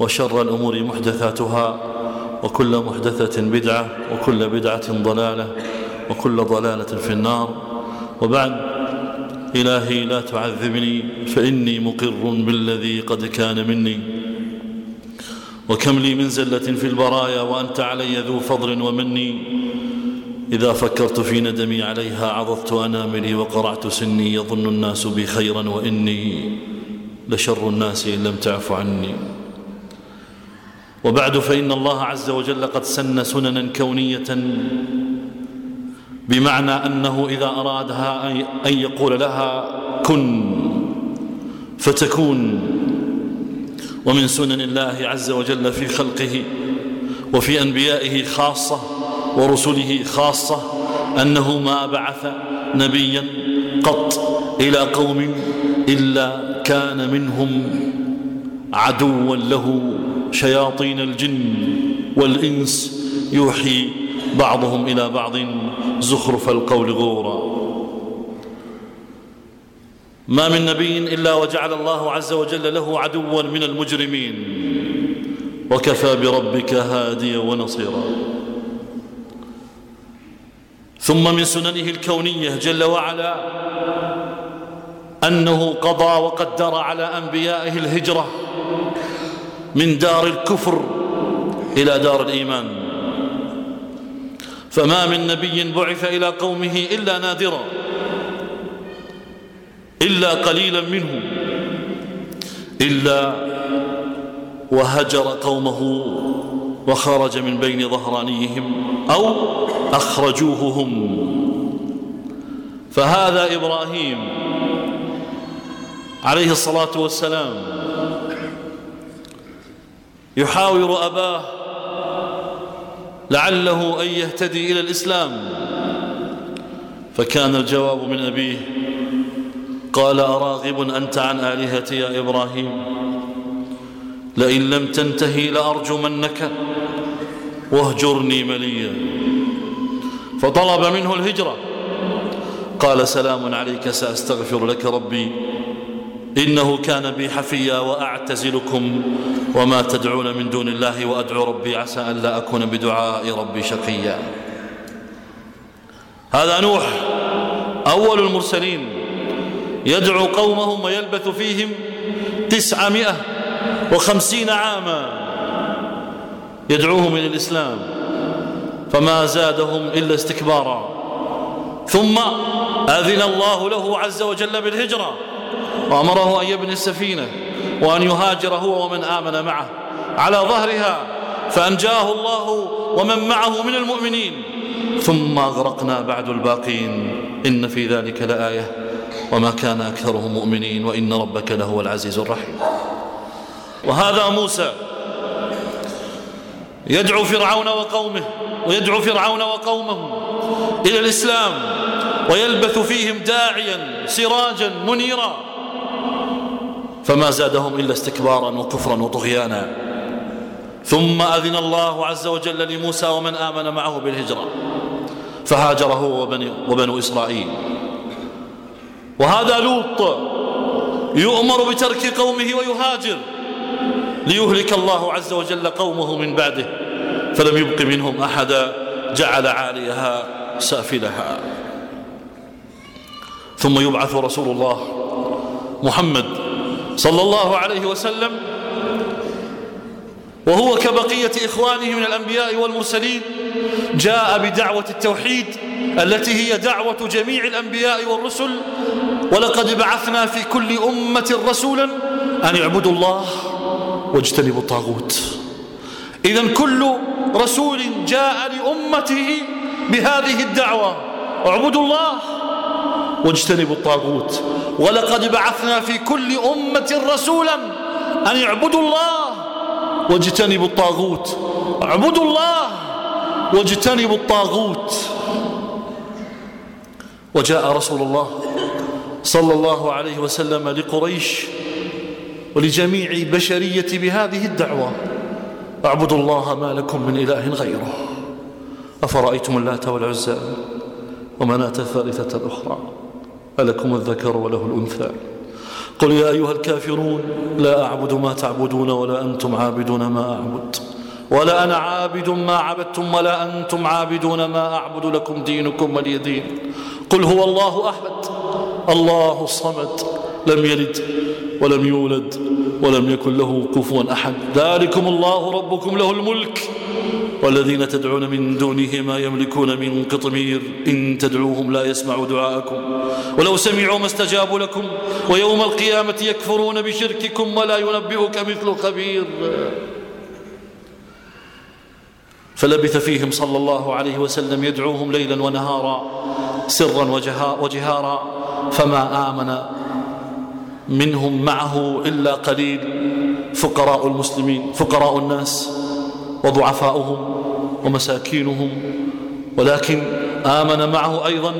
وشر الأمور محدثاتها وكل محدثة بدعة وكل بدعة ضلالة وكل ضلالة في النار. وبعد إلهي لا تعذبني فإني مقر بالذي قد كان مني. وكم لي من زلة في البرايا وأنت علي ذو فضل ومني. إذا فكرت في ندمي عليها عضضت أناملي وقرعت سني يظن الناس بي خيرا وإني لشر الناس إن لم تعف عني. وبعد فإن الله عز وجل قد سن سننا كونية بمعنى أنه إذا أرادها أن يقول لها كن فتكون. ومن سنن الله عز وجل في خلقه وفي أنبيائه خاصة ورسله خاصة أنه ما بعث نبيا قط إلى قوم إلا كان منهم عدوا له. شياطين الجن والإنس يوحي بعضهم إلى بعض زخرف القول غورا. ما من نبي إلا وجعل الله عز وجل له عدوا من المجرمين وكفى بربك هاديا ونصيرا. ثم من سننه الكونية جل وعلا أنه قضى وقدر على أنبيائه الهجرة من دار الكفر إلى دار الإيمان. فما من نبي بعث إلى قومه إلا نادرا إلا قليلا منهم إلا وهجر قومه وخرج من بين ظهرانيهم أو أخرجوه هم فهذا إبراهيم عليه الصلاة والسلام يحاور أباه لعله أن يهتدي إلى الإسلام. فكان الجواب من أبيه قال أراغب أنت عن آلهتي يا إبراهيم؟ لئن لم تنتهي لأرجمنك واهجرني مليا. فطلب منه الهجرة. قال سلام عليك سأستغفر لك ربي. إنه كان بي حفيا وأعتزلكم وما تدعون من دون الله وأدعو ربي عسى أن لا أكون بدعاء ربي شقيا. هذا نوح أول المرسلين يدعو قومهم ويلبث فيهم تسعمائة وخمسين عاما. يدعوهم إلى الإسلام فما زادهم إلا استكبارا. ثم أذن الله له عز وجل بالهجرة. وأمره أن يبني السفينة وأن يهاجر هو ومن آمن معه. على ظهرها فأنجاه الله ومن معه من المؤمنين. ثم أغرقنا بعد الباقين. إن في ذلك لآية. وما كان أكثرهم مؤمنين. وإن ربك لهو العزيز الرحيم. وهذا موسى يدعو فرعون وقومه ويدعو فرعون وقومه إلى الإسلام ويلبث فيهم داعيا سراجا منيرا. فما زادهم إلا استكبارا وكفرا وطغيانا. ثم أذن الله عز وجل لموسى ومن آمن معه بالهجرة. فهاجر هو وبني وبنو إسرائيل. وهذا لوط يؤمر بترك قومه ويهاجر ليهلك الله عز وجل قومه من بعده. فلم يبق منهم أحدا جعل عاليها سافلها. ثم يبعث رسول الله محمد صلى الله عليه وسلم وهو كبقية إخوانه من الأنبياء والمرسلين جاء بدعوة التوحيد التي هي دعوة جميع الأنبياء والرسل ولقد بعثنا في كل أمة رسولا أن يعبدوا الله واجتنبوا الطاغوت. إذا كل رسول جاء لأمته بهذه الدعوة اعبدوا الله واجتنبوا الطاغوت. ولقد بعثنا في كل أمة رسولا أن يعبدوا الله واجتنبوا الطاغوت. اعبدوا الله واجتنبوا الطاغوت. وجاء رسول الله صلى الله عليه وسلم لقريش ولجميع البشرية بهذه الدعوة. اعبدوا الله ما لكم من إله غيره. أفرأيتم اللات والعزى ومناة الثالثة الأخرى؟ ألكم الذكر وله الأنثى. قل يا أيها الكافرون لا أعبد ما تعبدون ولا أنتم عابدون ما أعبد. ولا أنا عابد ما عبدتم ولا أنتم عابدون ما أعبد لكم دينكم ولي دين. قل هو الله أحد. الله الصمد. لم يلد ولم يولد ولم يكن له كفوا أحد. ذلكم الله ربكم له الملك. والذين تدعون من دونه ما يملكون من قطمير إن تدعوهم لا يسمعوا دعاءكم. ولو سمعوا ما استجابوا لكم ويوم القيامة يكفرون بشرككم ولا ينبئك مثل خبير. فلبث فيهم صلى الله عليه وسلم يدعوهم ليلا ونهارا سرا وجهارا فما آمن منهم معه إلا قليل. فقراء المسلمين فقراء الناس. وضعفاؤهم ومساكينهم ولكن آمن معه أيضا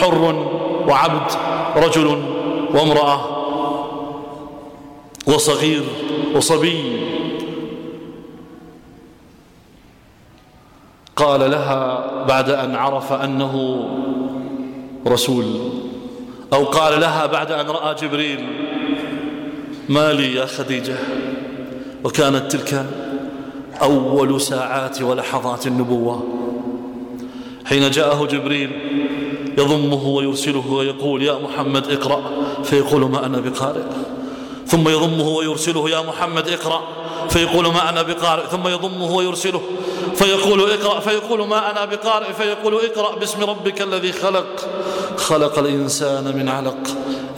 حر وعبد رجل وامرأة وصغير وصبي. قال لها بعد أن عرف أنه رسول أو قال لها بعد أن رأى جبريل ما لي يا خديجة وكانت تلك أول ساعات ولحظات النبوة. حين جاءه جبريل يضمه ويرسله ويقول يا محمد اقرأ. فيقول ما أنا بقارئ. ثم يضمه ويرسله يا محمد اقرأ. فيقول ما أنا بقارئ. ثم يضمه ويرسله. فيقول اقرأ. فيقول ما أنا بقارئ. فيقول اقرأ باسم ربك الذي خلق. خلق الإنسان من علق.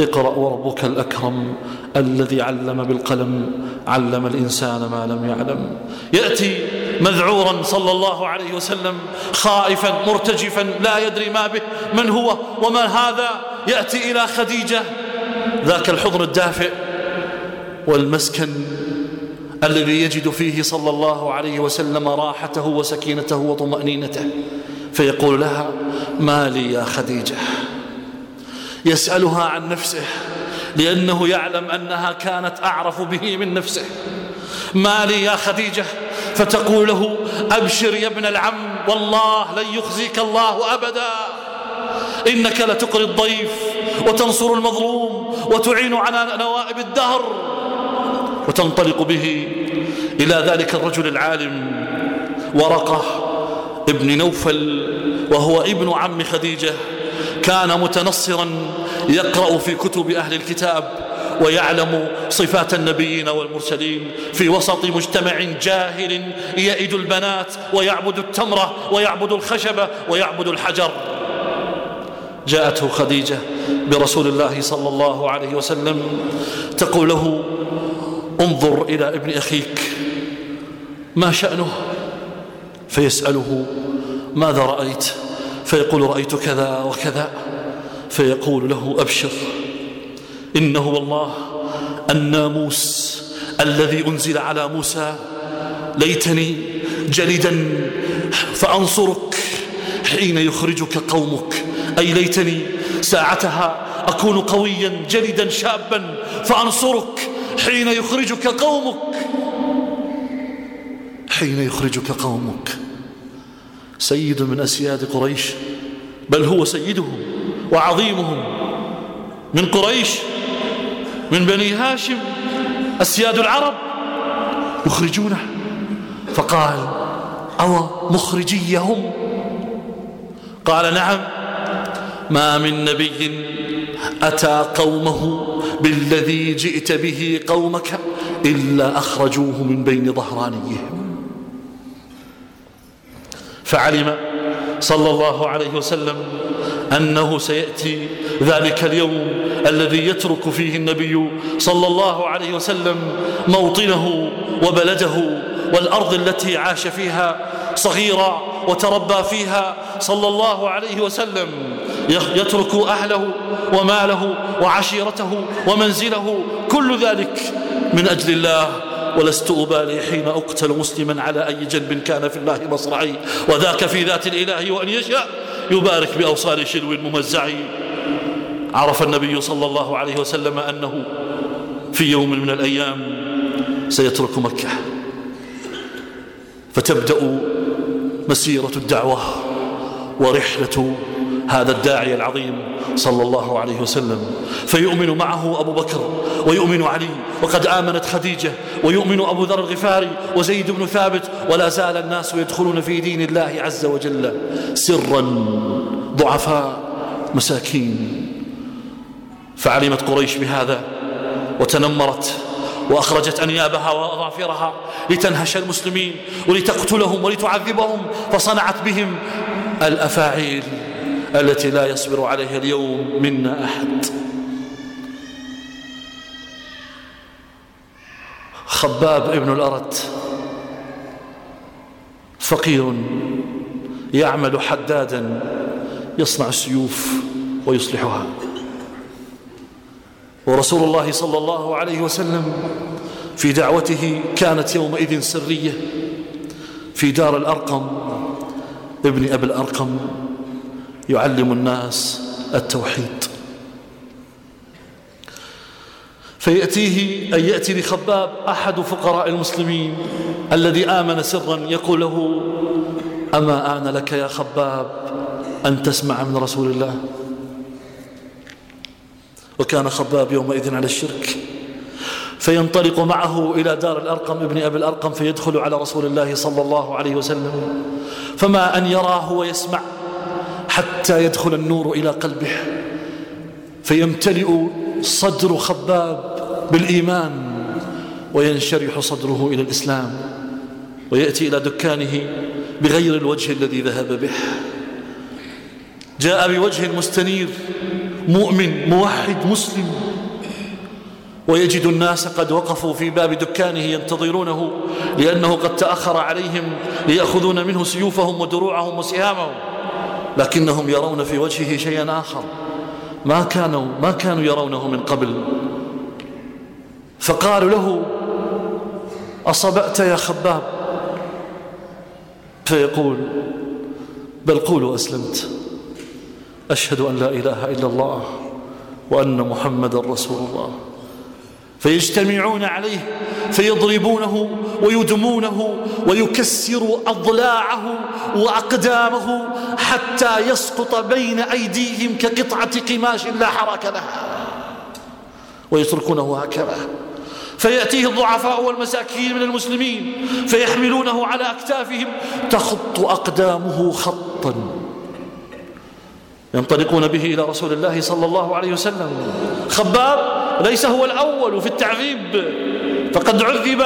اقرأ وربك الأكرم الذي علم بالقلم علم الإنسان ما لم يعلم. يأتي مذعورا صلى الله عليه وسلم خائفا مرتجفا لا يدري ما به من هو وما هذا. يأتي إلى خديجة ذاك الحضن الدافئ والمسكن الذي يجد فيه صلى الله عليه وسلم راحته وسكينته وطمأنينته. فيقول لها ما لي يا خديجة. يسألها عن نفسه لأنه يعلم أنها كانت أعرف به من نفسه. ما لي يا خديجة. فتقول له أبشر يا ابن العم والله لن يخزيك الله أبدا. إنك لتقري الضيف وتنصر المظلوم وتعين على نوائب الدهر. وتنطلق به إلى ذلك الرجل العالم ورقة ابن نوفل وهو ابن عم خديجة كان متنصرا يقرأ في كتب أهل الكتاب ويعلم صفات النبيين والمرسلين في وسط مجتمع جاهل يئد البنات ويعبد التمرة ويعبد الخشبة ويعبد الحجر. جاءته خديجة برسول الله صلى الله عليه وسلم تقول له انظر إلى ابن أخيك ما شأنه؟ فيسأله ماذا رأيت؟ فيقول رأيت كذا وكذا. فيقول له أبشر إنه والله الناموس الذي أنزل على موسى ليتني جلدا فأنصرك حين يخرجك قومك. أي ليتني ساعتها أكون قويا جلدا شابا فأنصرك حين يخرجك قومك. حين يخرجك قومك. سيد من أسياد قريش بل هو سيدهم وعظيمهم. من قريش من بني هاشم أسياد العرب يخرجونه. فقال أو مخرجيهم؟ قال نعم. ما من نبي أتى قومه بالذي جئت به قومك إلا أخرجوه من بين ظهرانيهم. فعلم صلى الله عليه وسلم أنه سيأتي ذلك اليوم الذي يترك فيه النبي صلى الله عليه وسلم موطنه وبلده والأرض التي عاش فيها صغيرا وتربى فيها صلى الله عليه وسلم يترك أهله وماله وعشيرته ومنزله كل ذلك من أجل الله ولست أبالي حين أقتل مسلما على أي جنب كان في الله مصرعي. وذاك في ذات الإله وأن يشاء يبارك بأوصال شلو ممزع عرف النبي صلى الله عليه وسلم أنه في يوم من الأيام سيترك مكة. فتبدأ مسيرة الدعوة ورحلة هذا الداعي العظيم صلى الله عليه وسلم. فيؤمن معه أبو بكر ويؤمن علي وقد آمنت خديجة ويؤمن أبو ذر الغفاري وزيد بن ثابت ولا زال الناس يدخلون في دين الله عز وجل. سرا ضعفاء مساكين. فعلمت قريش بهذا وتنمرت وأخرجت أنيابها وأظافرها لتنهش المسلمين ولتقتلهم ولتعذبهم فصنعت بهم الأفاعيل. التي لا يصبر عليها اليوم منا أحد. خباب ابن الأرت فقير يعمل حدادا يصنع السيوف ويصلحها. ورسول الله صلى الله عليه وسلم في دعوته كانت يومئذ سرية في دار الأرقم ابن أبي الأرقم. يعلم الناس التوحيد. فيأتيه أن يأتي لخباب أحد فقراء المسلمين الذي آمن سرا يقول له أما آن لك يا خباب أن تسمع من رسول الله؟ وكان خباب يومئذ على الشرك. فينطلق معه إلى دار الأرقم ابن أبي الأرقم فيدخل على رسول الله صلى الله عليه وسلم. فما أن يراه ويسمع حتى يدخل النور إلى قلبه. فيمتلئ صدر خباب بالإيمان وينشرح صدره إلى الإسلام ويأتي إلى دكانه بغير الوجه الذي ذهب به. جاء بوجه مستنير مؤمن موحد مسلم. ويجد الناس قد وقفوا في باب دكانه ينتظرونه لأنه قد تأخر عليهم ليأخذون منه سيوفهم ودروعهم وسهامهم. لكنهم يرون في وجهه شيئا آخر. ما كانوا ما كانوا يرونه من قبل. فقالوا له أصبأت يا خباب؟ فيقول بل قولوا أسلمت. أشهد أن لا إله إلا الله وأن محمد رسول الله. فيجتمعون عليه فيضربونه ويدمونه ويكسر أضلاعه وأقدامه حتى يسقط بين أيديهم كقطعة قماش لا حرك لها. ويتركونه هكذا. فيأتيه الضعفاء والمساكين من المسلمين فيحملونه على أكتافهم تخط أقدامه خطا. ينطلقون به إلى رسول الله صلى الله عليه وسلم. خباب ليس هو الأول في التعذيب. فقد عذب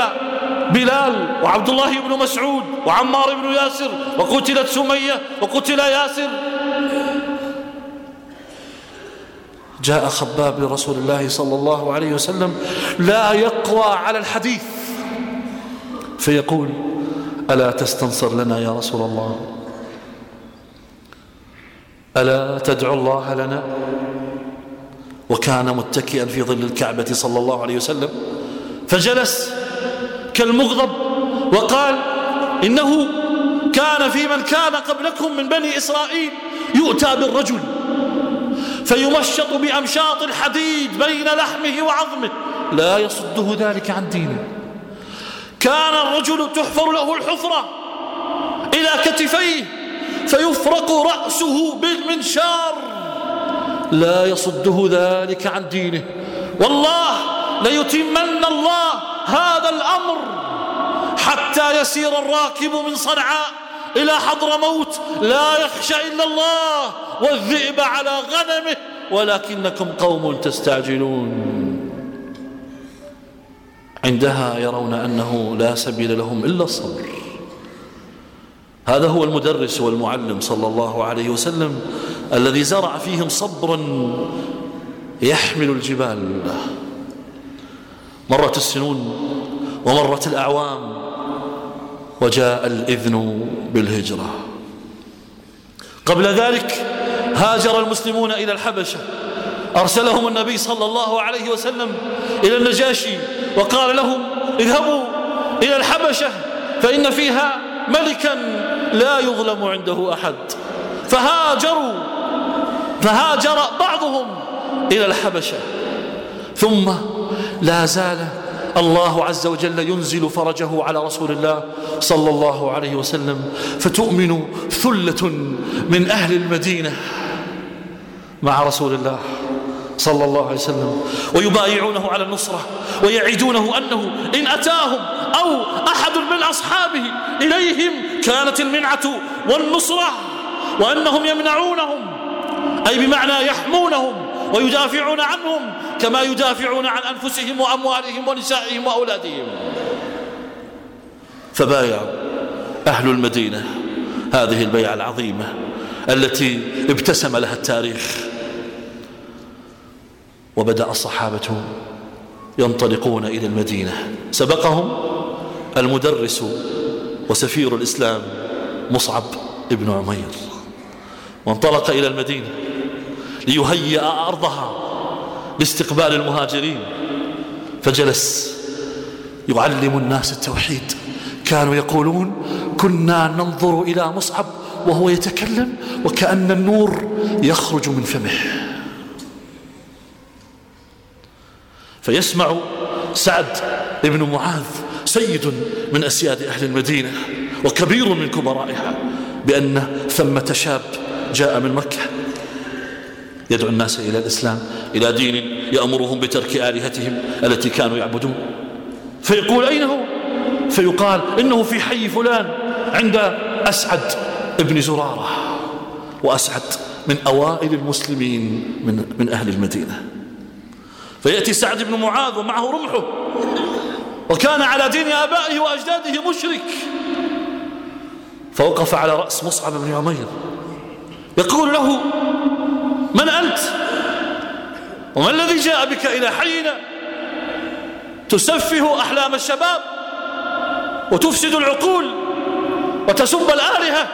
بلال وعبد الله بن مسعود وعمار بن ياسر وقتلت سمية وقتل ياسر. جاء خباب لرسول الله صلى الله عليه وسلم. لا يقوى على الحديث. فيقول ألا تستنصر لنا يا رسول الله؟ ألا تدعو الله لنا؟ وكان متكئا في ظل الكعبة صلى الله عليه وسلم فجلس كالمغضب وقال إنه كان في من كان قبلكم من بني إسرائيل يؤتى بالرجل فيمشط بأمشاط الحديد بين لحمه وعظمه. لا يصده ذلك عن دينه. كان الرجل تحفر له الحفرة إلى كتفيه فيفرق رأسه بالمنشار. لا يصده ذلك عن دينه. والله ليتمن الله هذا الأمر حتى يسير الراكب من صنعاء إلى حضر موت. لا يخشى إلا الله والذئب على غنمه. ولكنكم قوم تستعجلون. عندها يرون أنه لا سبيل لهم إلا الصبر. هذا هو المدرس والمعلم صلى الله عليه وسلم الذي زرع فيهم صبرا يحمل الجبال. مرت السنون ومرت الأعوام وجاء الإذن بالهجرة. قبل ذلك هاجر المسلمون إلى الحبشة. أرسلهم النبي صلى الله عليه وسلم إلى النجاشي وقال لهم اذهبوا إلى الحبشة فإن فيها ملكا لا يظلم عنده أحد. فهاجروا. فهاجر بعضهم إلى الحبشة. ثم لا زال الله عز وجل ينزل فرجه على رسول الله صلى الله عليه وسلم. فتؤمن ثلة من أهل المدينة مع رسول الله صلى الله عليه وسلم. ويبايعونه على النصرة ويعيدونه أنه إن أتاهم أو أحد من أصحابه إليهم كانت المنعة والنصرة وأنهم يمنعونهم أي بمعنى يحمونهم ويدافعون عنهم كما يدافعون عن أنفسهم وأموالهم ونسائهم وأولادهم. فبايعوا أهل المدينة هذه البيعة العظيمة التي ابتسم لها التاريخ. وبدأ الصحابة ينطلقون إلى المدينة. سبقهم المدرس وسفير الإسلام مصعب ابن عمير. وانطلق إلى المدينة ليهيئ أرضها لاستقبال المهاجرين. فجلس يعلم الناس التوحيد. كانوا يقولون كنا ننظر إلى مصعب وهو يتكلم وكأن النور يخرج من فمه. فيسمع سعد بن معاذ سيد من أسياد أهل المدينة وكبير من كبرائها بأن ثمة شاب جاء من مكة. يدعو الناس إلى الإسلام إلى دين يأمرهم بترك آلهتهم التي كانوا يعبدون. فيقول أين هو؟ فيقال إنه في حي فلان عند أسعد ابن زرارة وأسعد من أوائل المسلمين من, من أهل المدينة. فيأتي سعد بن معاذ ومعه رمحه. وكان على دين آبائه وأجداده مشرك. فوقف على رأس مصعب بن عمير. يقول له من أنت؟ وما الذي جاء بك إلى حينا تسفه أحلام الشباب وتفسد العقول وتسب الآلهة؟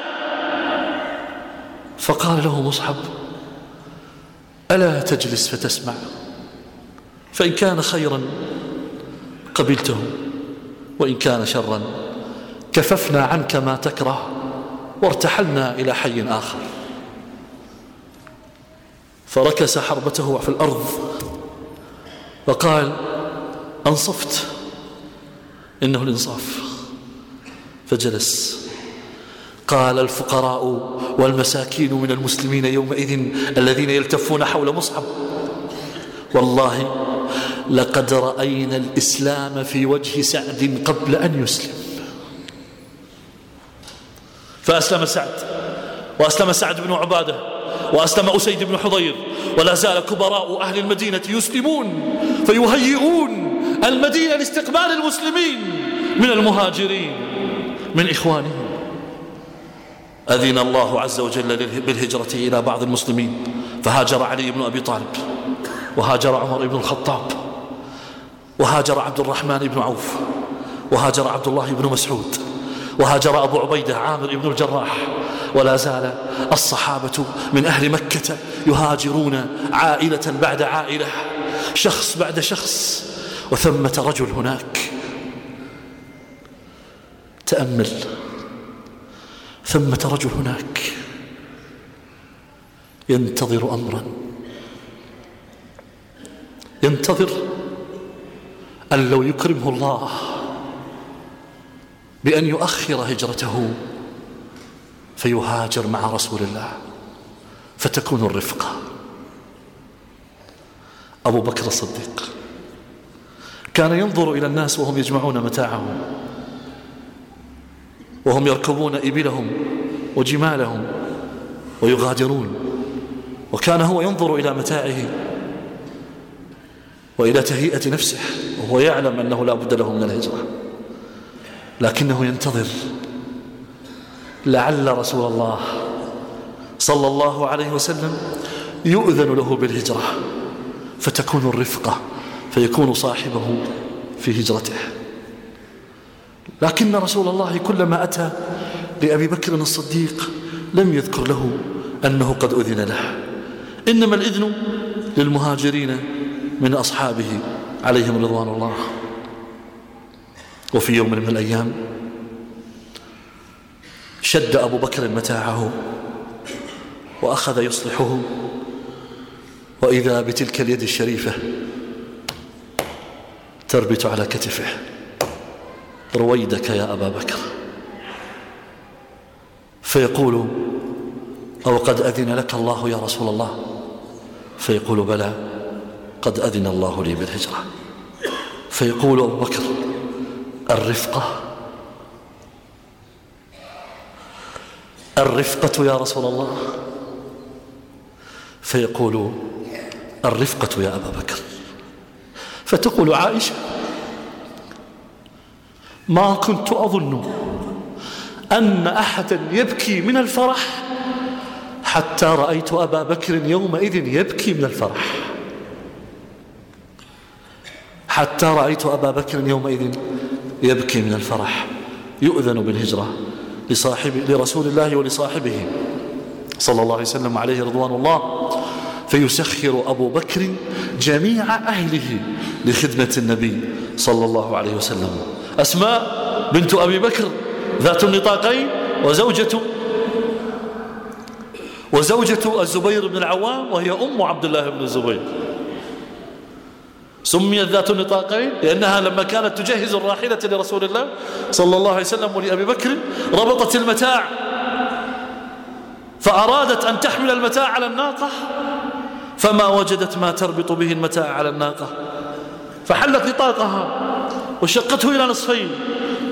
فقال له مصحب ألا تجلس فتسمع؟ فإن كان خيرا قبلته وإن كان شرا كففنا عنك ما تكره وارتحلنا إلى حي آخر. فركس حربته في الأرض وقال أنصفت إنه الإنصاف. فجلس. قال الفقراء والمساكين من المسلمين يومئذ الذين يلتفون حول مصعب والله لقد رأينا الإسلام في وجه سعد قبل أن يسلم. فأسلم سعد وأسلم سعد بن عبادة وأسلم أسيد بن حضير ولا زال كبراء أهل المدينة يسلمون فيهيئون المدينة لاستقبال المسلمين من المهاجرين من إخوانهم. أذن الله عز وجل بالهجرة إلى بعض المسلمين فهاجر علي بن أبي طالب وهاجر عمر بن الخطاب. وهاجر عبد الرحمن بن عوف وهاجر عبد الله بن مسعود وهاجر أبو عبيدة عامر بن الجراح ولا زال الصحابة من أهل مكة يهاجرون عائلة بعد عائلة شخص بعد شخص وثمة رجل هناك. تأمل ثمة رجل هناك. ينتظر أمرا. ينتظر أن لو يكرمه الله بأن يؤخر هجرته فيهاجر مع رسول الله فتكون الرفقة. أبو بكر الصديق كان ينظر إلى الناس وهم يجمعون متاعهم وهم يركبون إبلهم وجمالهم ويغادرون وكان هو ينظر إلى متاعه وإلى تهيئة نفسه وهو يعلم أنه لا بد له من الهجرة. لكنه ينتظر. لعل رسول الله صلى الله عليه وسلم يؤذن له بالهجرة فتكون الرفقة فيكون صاحبه في هجرته. لكن رسول الله كلما أتى لأبي بكر الصديق لم يذكر له أنه قد أذن له. إنما الإذن للمهاجرين من أصحابه عليهم رضوان الله. وفي يوم من الأيام شد أبو بكر متاعه وأخذ يصلحه وإذا بتلك اليد الشريفة تربت على كتفه. رويدك يا أبا بكر. فيقول أو قد أذن لك الله يا رسول الله؟ فيقول بلى. قد أذن الله لي بالهجرة. فيقول أبو بكر الرفقة. الرفقة يا رسول الله. فيقول الرفقة يا أبا بكر. فتقول عائشة ما كنت أظن أن أحدا يبكي من الفرح حتى رأيت أبا بكر يومئذ يبكي من الفرح. حتى رأيت أبا بكر يومئذ يبكي من الفرح يؤذن بالهجرة لصاحب لرسول الله ولصاحبه صلى الله عليه وسلم عليه رضوان الله. فيسخر أبو بكر جميع أهله لخدمة النبي صلى الله عليه وسلم. أسماء بنت أبي بكر ذات النطاقين وزوجة وزوجة الزبير بن العوام وهي أم عبد الله بن الزبير. سميت ذات النطاقين لأنها لما كانت تجهز الراحلة لرسول الله صلى الله عليه وسلم ولأبي بكر ربطت المتاع. فأرادت أن تحمل المتاع على الناقة فما وجدت ما تربط به المتاع على الناقة. فحلت نطاقها وشقته إلى نصفين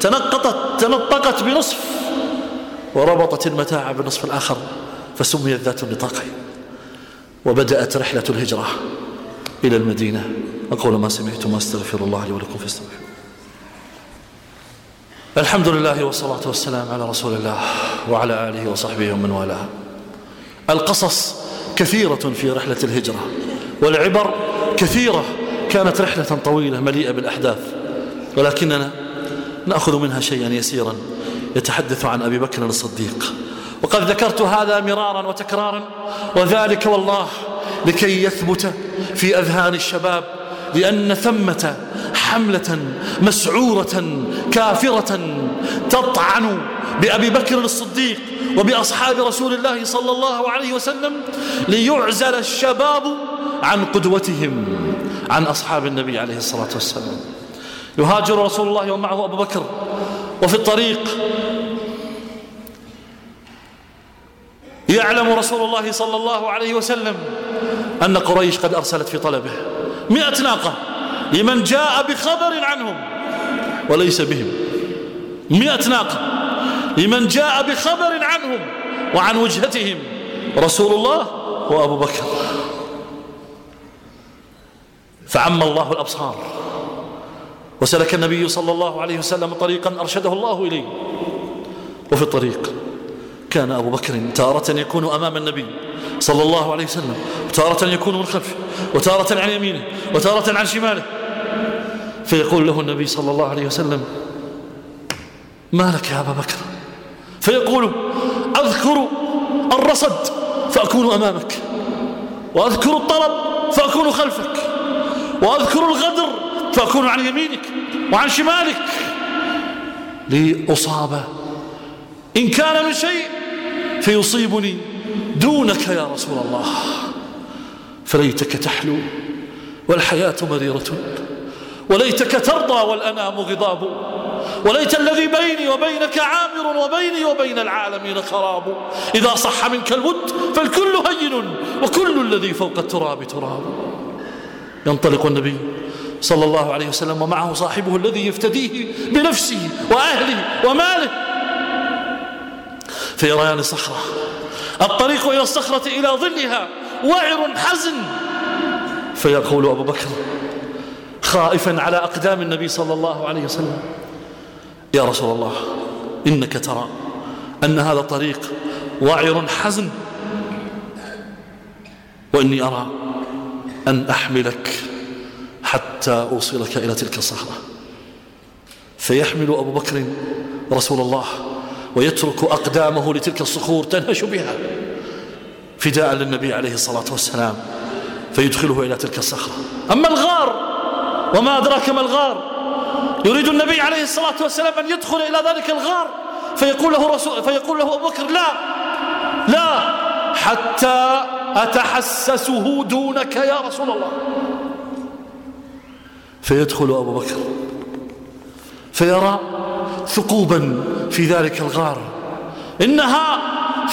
تنقطت تنطقت بنصف وربطت المتاع بالنصف الآخر فسميت ذات النطاقين. وبدأت رحلة الهجرة إلى المدينة. أقول ما سمعتم وأستغفر الله لي ولكم فاستغفروا الحمد لله والصلاة والسلام على رسول الله وعلى آله وصحبه ومن والاه. القصص كثيرة في رحلة الهجرة والعبر كثيرة كانت رحلة طويلة مليئة بالأحداث ولكننا نأخذ منها شيئا يسيرا. يتحدث عن أبي بكر الصديق. وقد ذكرت هذا مرارا وتكرارا وذلك والله لكي يثبت في أذهان الشباب لأن ثمة حملة مسعورة كافرة تطعن بأبي بكر الصديق وبأصحاب رسول الله صلى الله عليه وسلم ليعزل الشباب عن قدوتهم عن أصحاب النبي عليه الصلاة والسلام. يهاجر رسول الله ومعه أبو بكر وفي الطريق يعلم رسول الله صلى الله عليه وسلم أن قريش قد أرسلت في طلبه. مئة ناقة. لمن جاء بخبر عنهم. وليس بهم. مئة ناقة. لمن جاء بخبر عنهم وعن وجهتهم. رسول الله وأبو بكر. فعم الله الأبصار. وسلك النبي صلى الله عليه وسلم طريقا أرشده الله إليه. وفي الطريق كان أبو بكر تارة يكون أمام النبي. صلى الله عليه وسلم وتارة يكون من خلفه وتارة عن يمينه وتارة عن شماله. فيقول له النبي صلى الله عليه وسلم ما لك يا أبا بكر؟ فيقول أذكر الرصد فأكون أمامك وأذكر الطلب فأكون خلفك وأذكر الغدر فأكون عن يمينك وعن شمالك. لأصاب إن كان من شيء فيصيبني دونك يا رسول الله. فليتك تحلو والحياة مريرة وليتك ترضى والأنام غضاب وليت الذي بيني وبينك عامر وبيني وبين العالمين خراب. إذا صح منك الود فالكل هين وكل الذي فوق التراب تراب. ينطلق النبي صلى الله عليه وسلم ومعه صاحبه الذي يفتديه بنفسه وأهله وماله. في صخرة الطريق إلى الصخرة إلى ظلها وعر حزن. فيقول أبو بكر خائفا على أقدام النبي صلى الله عليه وسلم يا رسول الله إنك ترى أن هذا الطريق وعر حزن. وإني أرى أن أحملك حتى أوصلك إلى تلك الصخرة. فيحمل أبو بكر رسول الله ويترك أقدامه لتلك الصخور تنهش بها. فداء للنبي عليه الصلاة والسلام فيدخله إلى تلك الصخرة. أما الغار وما أدراك ما الغار؟ يريد النبي عليه الصلاة والسلام أن يدخل إلى ذلك الغار فيقول له, رسول فيقول له أبو بكر لا لا حتى أتحسسه دونك يا رسول الله. فيدخل أبو بكر فيرى ثقوبا في ذلك الغار. إنها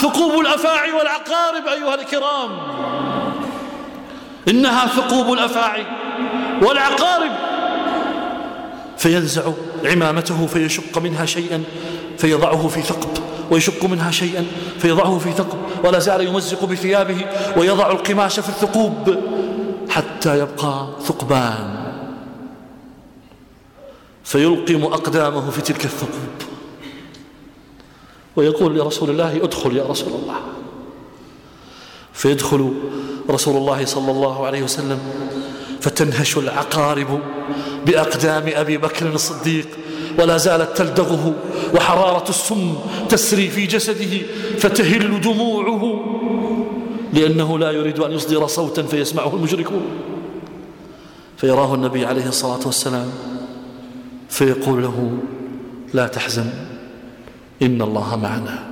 ثقوب الأفاعي والعقارب أيها الكرام. إنها ثقوب الأفاعي والعقارب. فينزع عمامته فيشق منها شيئا فيضعه في ثقب ويشق منها شيئا فيضعه في ثقب ولا زال يمزق بثيابه ويضع القماش في الثقوب حتى يبقى ثقبان. فيلقم أقدامه في تلك الثقوب. ويقول لرسول الله ادخل يا رسول الله. فيدخل رسول الله صلى الله عليه وسلم فتنهش العقارب بأقدام أبي بكر الصديق ولا زالت تلدغه وحرارة السم تسري في جسده فتهل دموعه لأنه لا يريد أن يصدر صوتا فيسمعه المشركون. فيراه النبي عليه الصلاة والسلام. فيقول له لا تحزن إن الله معنا.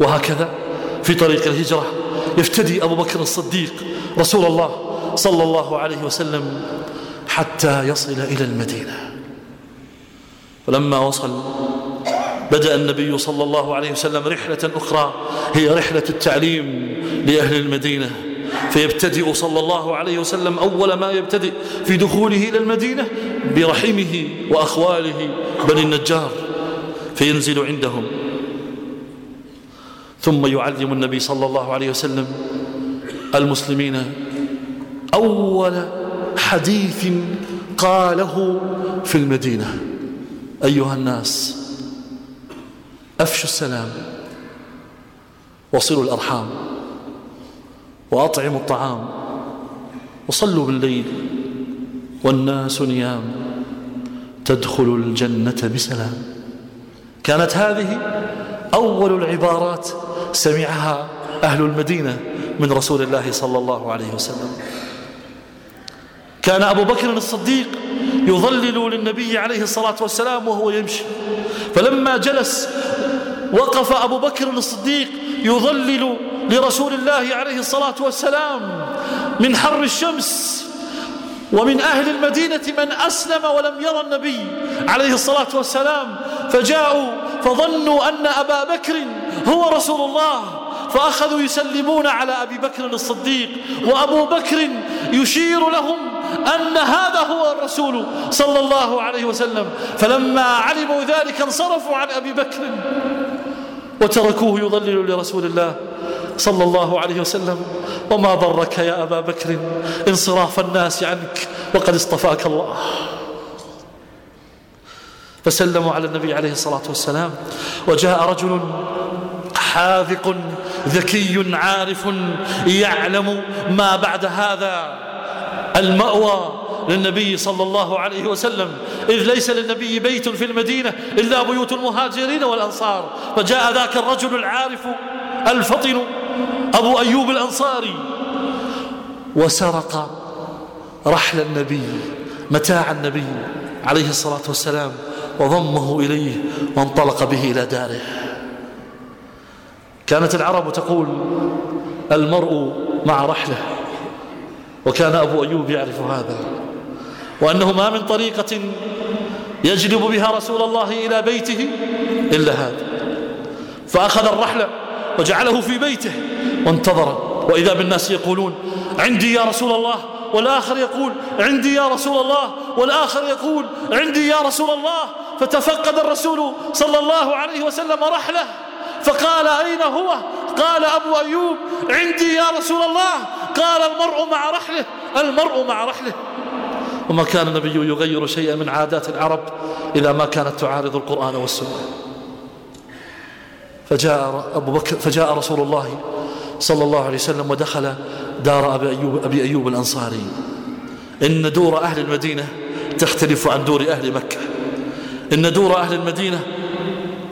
وهكذا في طريق الهجرة يفتدي أبو بكر الصديق رسول الله صلى الله عليه وسلم حتى يصل إلى المدينة. ولما وصل بدأ النبي صلى الله عليه وسلم رحلة أخرى هي رحلة التعليم لأهل المدينة. فيبتدئ صلى الله عليه وسلم أول ما يبتدئ في دخوله إلى المدينة برحمه وأخواله بني النجار فينزل عندهم. ثم يعلم النبي صلى الله عليه وسلم المسلمين أول حديث قاله في المدينة. أيها الناس أفشوا السلام وصلوا الأرحام. وأطعموا الطعام. وصلوا بالليل. والناس نيام. تدخل الجنة بسلام. كانت هذه أول العبارات سمعها أهل المدينة من رسول الله صلى الله عليه وسلم. كان أبو بكر الصديق يظلل للنبي عليه الصلاة والسلام وهو يمشي. فلما جلس وقف أبو بكر الصديق يظلل لرسول الله عليه الصلاة والسلام. من حر الشمس ومن أهل المدينة من أسلم ولم يرى النبي عليه الصلاة والسلام. فجاءوا فظنوا أن أبا بكر هو رسول الله فأخذوا يسلمون على أبي بكر الصديق. وأبو بكر يشير لهم أن هذا هو الرسول صلى الله عليه وسلم. فلما علموا ذلك انصرفوا عن أبي بكر وتركوه يضلل لرسول الله. صلى الله عليه وسلم وما ضرك يا أبا بكر؟ انصراف الناس عنك وقد اصطفاك الله. فسلموا على النبي عليه الصلاة والسلام وجاء رجل حاذق ذكي عارف يعلم ما بعد هذا المأوى للنبي صلى الله عليه وسلم إذ ليس للنبي بيت في المدينة إلا بيوت المهاجرين والأنصار. فجاء ذاك الرجل العارف الفطن أبو أيوب الأنصاري. وسرق رحل النبي متاع النبي عليه الصلاة والسلام وضمه إليه وانطلق به إلى داره. كانت العرب تقول المرء مع رحله. وكان أبو أيوب يعرف هذا. وأنه ما من طريقة يجلب بها رسول الله إلى بيته إلا هذا. فأخذ الرحلة وجعله في بيته. وانتظر. وإذا بالناس يقولون عندي يا رسول الله والآخر يقول عندي يا رسول الله والآخر يقول عندي يا رسول الله. فتفقد الرسول صلى الله عليه وسلم رحله. فقال أين هو؟ قال أبو أيوب عندي يا رسول الله. قال المرء مع رحله المرء مع رحله. وما كان النبي يغير شيئا من عادات العرب إذا ما كانت تعارض القرآن والسنة. فجاء, أبو بكر فجاء رسول الله صلى الله عليه وسلم ودخل دار أبي أيوب, أبي أيوب الأنصاري. إن دور أهل المدينة تختلف عن دور أهل مكة. إن دور أهل المدينة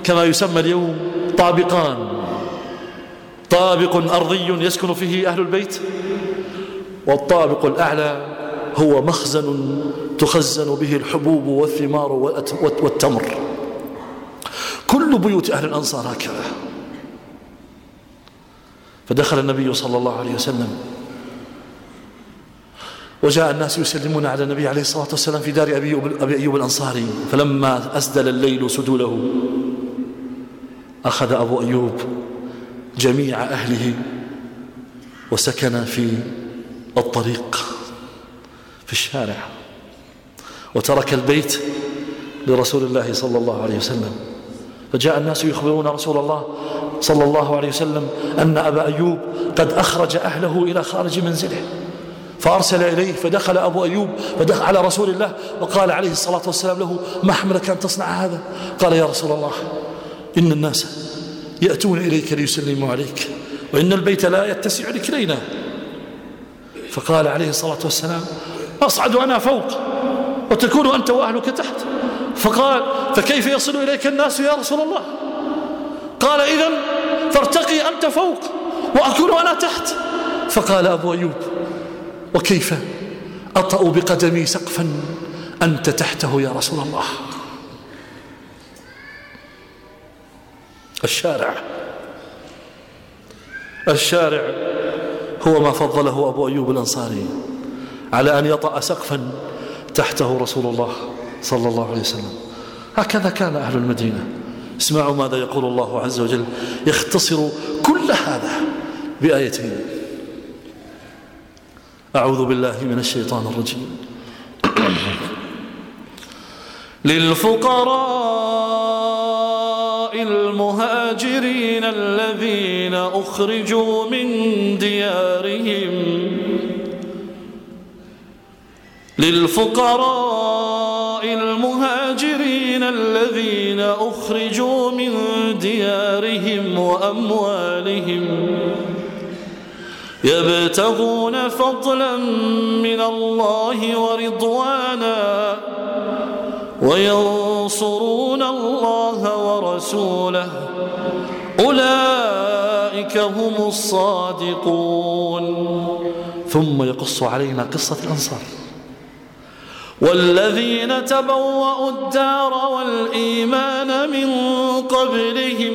كما يسمى اليوم طابقان. طابق أرضي يسكن فيه أهل البيت والطابق الأعلى هو مخزن تخزن به الحبوب والثمار والتمر. كل بيوت أهل الأنصار هكذا. فدخل النبي صلى الله عليه وسلم. وجاء الناس يسلمون على النبي عليه الصلاة والسلام في دار أبي أبي أيوب الأنصاري. فلما أسدل الليل سدوله أخذ أبو أيوب جميع أهله وسكن في الطريق في الشارع وترك البيت لرسول الله صلى الله عليه وسلم. فجاء الناس يخبرون رسول الله صلى الله عليه وسلم أن أبا أيوب قد أخرج أهله إلى خارج منزله. فأرسل إليه فدخل أبو أيوب فدخل على رسول الله وقال عليه الصلاة والسلام له ما حملك أن تصنع هذا؟ قال يا رسول الله إن الناس يأتون إليك ليسلموا عليك وإن البيت لا يتسع لكلينا. فقال عليه الصلاة والسلام أصعد أنا فوق وتكون أنت وأهلك تحت. فقال فكيف يصل إليك الناس يا رسول الله؟ قال إذا فارتقي أنت فوق وأكون أنا تحت. فقال أبو أيوب وكيف أطأ بقدمي سقفا أنت تحته يا رسول الله؟ الشارع الشارع هو ما فضله أبو أيوب الأنصاري على أن يطأ سقفا تحته رسول الله صلى الله عليه وسلم. هكذا كان أهل المدينة. اسمعوا ماذا يقول الله عز وجل. يختصر كل هذا بآيتين أعوذ بالله من الشيطان الرجيم. للفقراء المهاجرين الذين أخرجوا من ديارهم. للفقراء المهاجرين الذين أخرجوا وأموالهم يبتغون فضلا من الله ورضوانا وينصرون الله ورسوله. أولئك هم الصادقون. ثم يقص علينا قصة الأنصار. والذين تبوأوا الدار والإيمان من قبلهم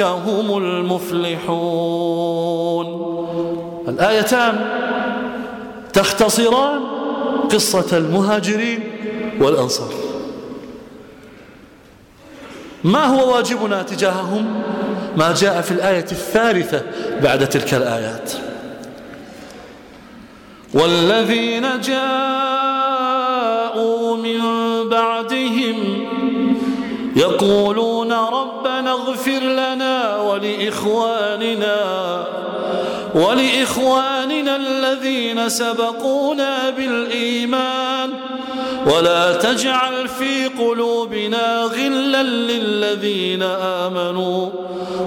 هم المفلحون. الآيتان تختصران قصة المهاجرين والأنصار. ما هو واجبنا تجاههم؟ ما جاء في الآية الثالثة بعد تلك الآيات. والذين جاءوا من بعدهم يقولون لنا ولإخواننا ولإخواننا الذين سبقونا بالإيمان. ولا تجعل في قلوبنا غلا للذين آمنوا.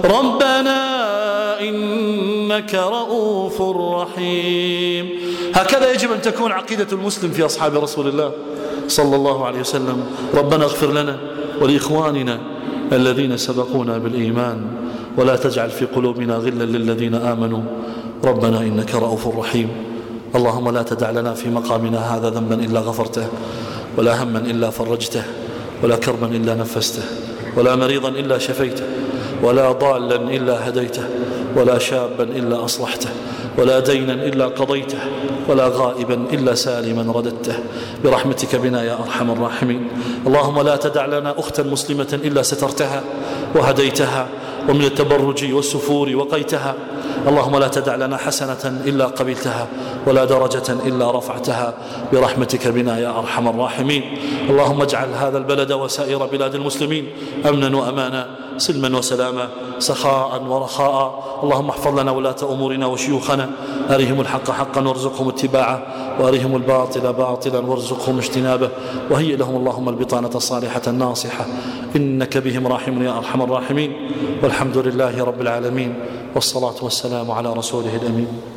ربنا إنك رؤوف رحيم. هكذا يجب أن تكون عقيدة المسلم في أصحاب رسول الله صلى الله عليه وسلم. ربنا اغفر لنا ولإخواننا الذين سبقونا بالإيمان. ولا تجعل في قلوبنا غلا للذين آمنوا. ربنا إنك رؤوف رحيم. اللهم لا تدع لنا في مقامنا هذا ذنبا إلا غفرته ولا هما إلا فرجته ولا كربا إلا نفسته ولا مريضا إلا شفيته ولا ضالا إلا هديته ولا شابا إلا أصلحته ولا دينا إلا قضيته ولا غائبا إلا سالما رددته. برحمتك بنا يا أرحم الراحمين. اللهم لا تدع لنا أختا مسلمة إلا سترتها وهديتها ومن التبرج والسفور وقيتها. اللهم لا تدع لنا حسنة إلا قبلتها ولا درجة إلا رفعتها. برحمتك بنا يا أرحم الراحمين. اللهم اجعل هذا البلد وسائر بلاد المسلمين أمنا وأمانا. سلما وسلاما سخاء ورخاء. اللهم احفظ لنا ولاة أمورنا وشيوخنا. أرهم الحق حقا وارزقهم اتباعه وأرهم الباطل باطلا وارزقهم اجتنابه. وهيئ لهم اللهم البطانة الصالحة الناصحة. إنك بهم راحم يا أرحم الراحمين. والحمد لله رب العالمين. والصلاة والسلام على رسوله الأمين.